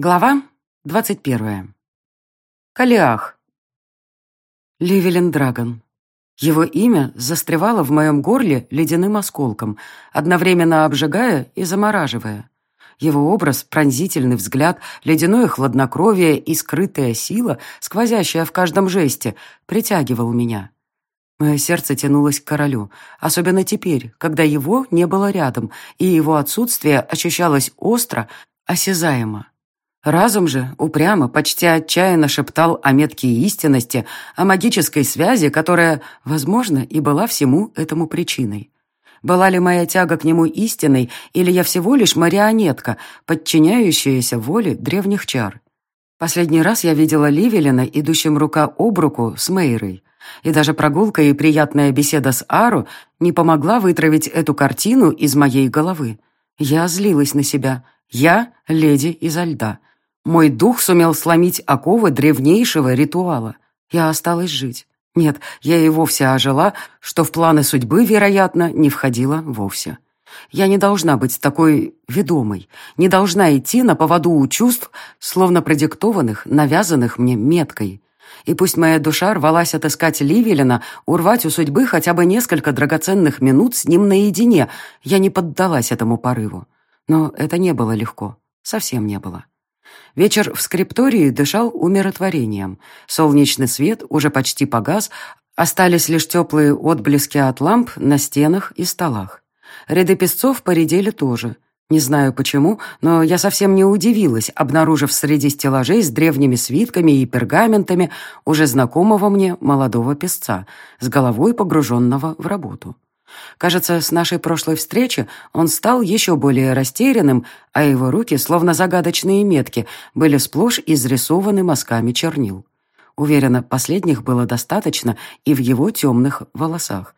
Глава двадцать первая. Калиах. Ливелин Драгон. Его имя застревало в моем горле ледяным осколком, одновременно обжигая и замораживая. Его образ, пронзительный взгляд, ледяное хладнокровие и скрытая сила, сквозящая в каждом жесте, притягивал меня. Мое сердце тянулось к королю, особенно теперь, когда его не было рядом, и его отсутствие ощущалось остро, осязаемо. Разум же упрямо, почти отчаянно шептал о метке истинности, о магической связи, которая, возможно, и была всему этому причиной. Была ли моя тяга к нему истинной, или я всего лишь марионетка, подчиняющаяся воле древних чар? Последний раз я видела Ливелина, идущим рука об руку с Мейрой. И даже прогулка и приятная беседа с Ару не помогла вытравить эту картину из моей головы. Я злилась на себя. Я — леди изо льда. Мой дух сумел сломить оковы древнейшего ритуала. Я осталась жить. Нет, я и вовсе ожила, что в планы судьбы, вероятно, не входила вовсе. Я не должна быть такой ведомой, не должна идти на поводу у чувств, словно продиктованных, навязанных мне меткой. И пусть моя душа рвалась отыскать Ливелина, урвать у судьбы хотя бы несколько драгоценных минут с ним наедине, я не поддалась этому порыву. Но это не было легко, совсем не было. Вечер в скриптории дышал умиротворением. Солнечный свет уже почти погас, остались лишь теплые отблески от ламп на стенах и столах. Ряды песцов поредели тоже. Не знаю почему, но я совсем не удивилась, обнаружив среди стеллажей с древними свитками и пергаментами уже знакомого мне молодого песца, с головой погруженного в работу. Кажется, с нашей прошлой встречи он стал еще более растерянным, а его руки, словно загадочные метки, были сплошь изрисованы мазками чернил. Уверена, последних было достаточно и в его темных волосах.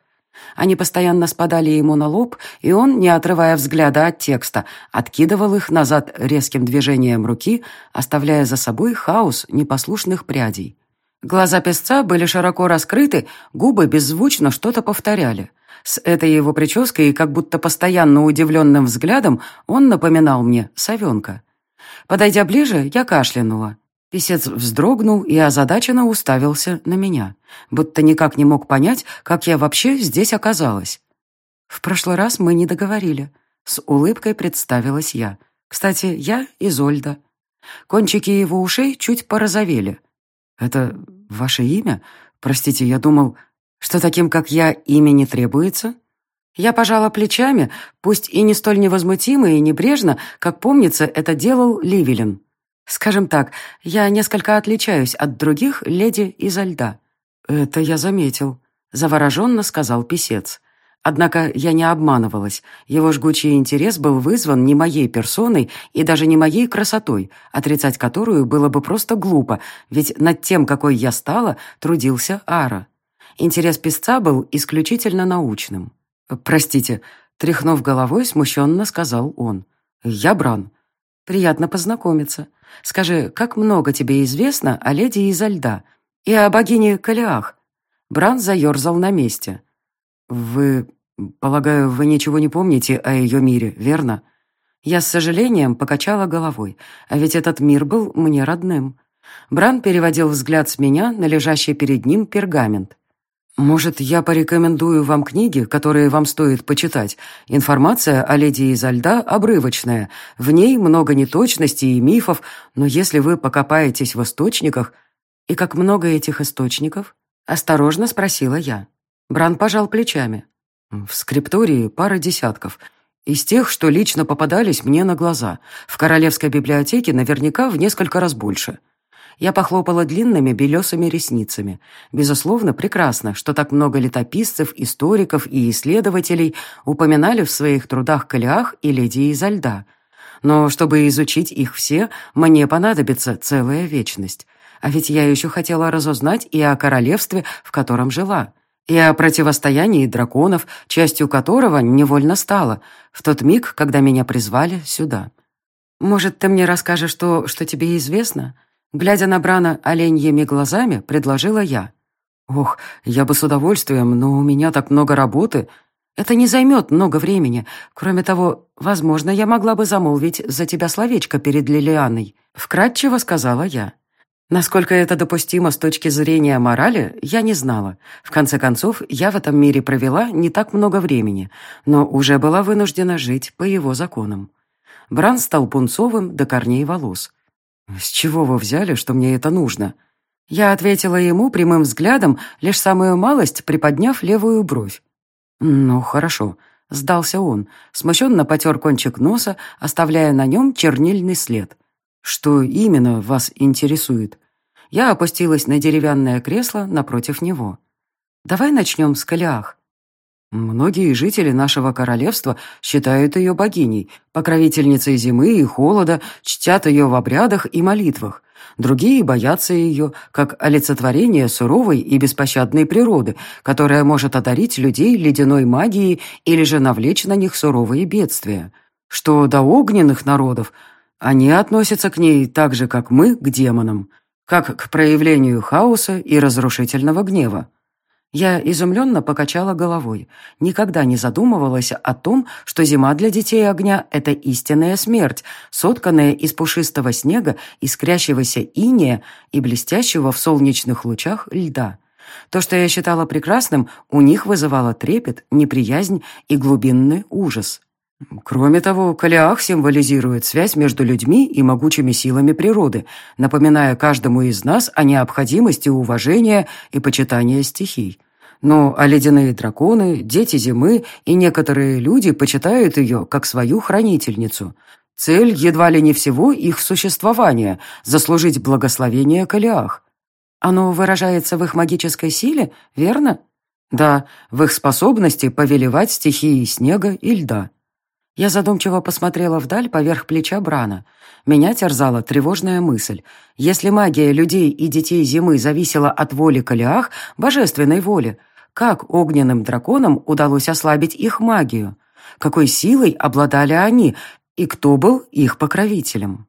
Они постоянно спадали ему на лоб, и он, не отрывая взгляда от текста, откидывал их назад резким движением руки, оставляя за собой хаос непослушных прядей. Глаза песца были широко раскрыты, губы беззвучно что-то повторяли. С этой его прической и как будто постоянно удивленным взглядом он напоминал мне совенка. Подойдя ближе, я кашлянула. Песец вздрогнул и озадаченно уставился на меня, будто никак не мог понять, как я вообще здесь оказалась. В прошлый раз мы не договорили. С улыбкой представилась я. Кстати, я Изольда. Кончики его ушей чуть порозовели. «Это ваше имя? Простите, я думал, что таким, как я, имя не требуется? Я пожала плечами, пусть и не столь невозмутимо и небрежно, как помнится, это делал Ливелин. Скажем так, я несколько отличаюсь от других леди изо льда. Это я заметил, завороженно сказал писец. Однако я не обманывалась. Его жгучий интерес был вызван не моей персоной и даже не моей красотой, отрицать которую было бы просто глупо, ведь над тем, какой я стала, трудился Ара. Интерес писца был исключительно научным. «Простите», — тряхнув головой, смущенно сказал он. «Я Бран. Приятно познакомиться. Скажи, как много тебе известно о леди изо льда и о богине Калиах?» Бран заерзал на месте. «Вы... полагаю, вы ничего не помните о ее мире, верно?» Я с сожалением покачала головой, а ведь этот мир был мне родным. Бран переводил взгляд с меня на лежащий перед ним пергамент. «Может, я порекомендую вам книги, которые вам стоит почитать. Информация о леди изо льда обрывочная. В ней много неточностей и мифов, но если вы покопаетесь в источниках...» «И как много этих источников?» — осторожно спросила я. Бран пожал плечами. «В скриптории пара десятков. Из тех, что лично попадались мне на глаза. В Королевской библиотеке наверняка в несколько раз больше». Я похлопала длинными белесыми ресницами. Безусловно, прекрасно, что так много летописцев, историков и исследователей упоминали в своих трудах Калиах и Леди изо льда. Но чтобы изучить их все, мне понадобится целая вечность. А ведь я еще хотела разузнать и о королевстве, в котором жила, и о противостоянии драконов, частью которого невольно стала, в тот миг, когда меня призвали сюда. «Может, ты мне расскажешь то, что тебе известно?» Глядя на Брана оленьими глазами, предложила я. «Ох, я бы с удовольствием, но у меня так много работы. Это не займет много времени. Кроме того, возможно, я могла бы замолвить за тебя словечко перед Лилианой. Вкратчиво сказала я. Насколько это допустимо с точки зрения морали, я не знала. В конце концов, я в этом мире провела не так много времени, но уже была вынуждена жить по его законам. Бран стал пунцовым до корней волос. «С чего вы взяли, что мне это нужно?» Я ответила ему прямым взглядом, лишь самую малость приподняв левую бровь. «Ну, хорошо», — сдался он, смущенно потер кончик носа, оставляя на нем чернильный след. «Что именно вас интересует?» Я опустилась на деревянное кресло напротив него. «Давай начнем с Калиах. Многие жители нашего королевства считают ее богиней, покровительницей зимы и холода, чтят ее в обрядах и молитвах. Другие боятся ее, как олицетворение суровой и беспощадной природы, которая может одарить людей ледяной магией или же навлечь на них суровые бедствия. Что до огненных народов, они относятся к ней так же, как мы к демонам, как к проявлению хаоса и разрушительного гнева. Я изумленно покачала головой. Никогда не задумывалась о том, что зима для детей огня — это истинная смерть, сотканная из пушистого снега, искрящегося иния и блестящего в солнечных лучах льда. То, что я считала прекрасным, у них вызывало трепет, неприязнь и глубинный ужас. Кроме того, Калиах символизирует связь между людьми и могучими силами природы, напоминая каждому из нас о необходимости уважения и почитания стихий. Но а ледяные драконы, дети зимы и некоторые люди почитают ее как свою хранительницу. Цель едва ли не всего их существования – заслужить благословение Калиах. Оно выражается в их магической силе, верно? Да, в их способности повелевать стихией снега и льда. Я задумчиво посмотрела вдаль поверх плеча Брана. Меня терзала тревожная мысль. Если магия людей и детей зимы зависела от воли Калиах, божественной воли, как огненным драконам удалось ослабить их магию? Какой силой обладали они, и кто был их покровителем?